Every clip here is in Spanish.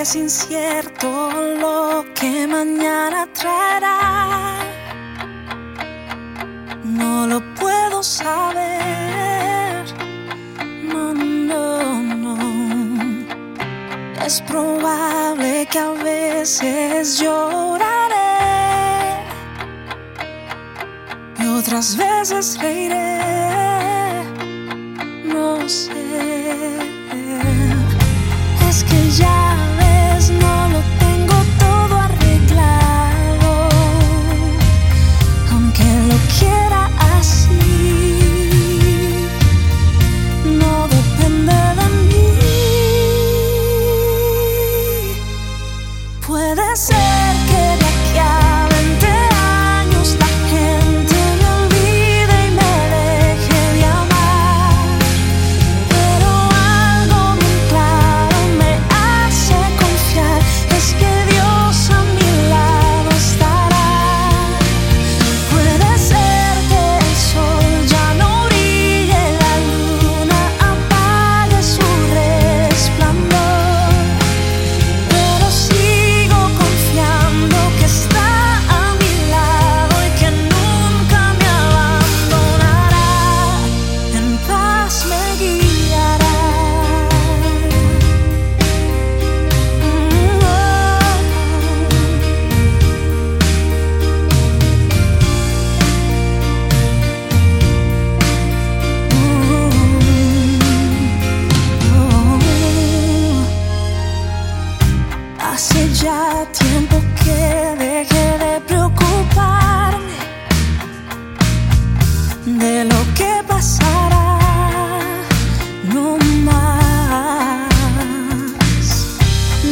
es incierto lo que mañana traerá. No lo puedo saber. No, no, no. Es probable que a veces lloraré y otras veces reiré. No sé. Es que ya. lo. Hace ya tiempo que dejé de preocuparme de lo que pasará, no más.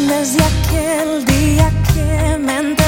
Desde aquel día que me enteré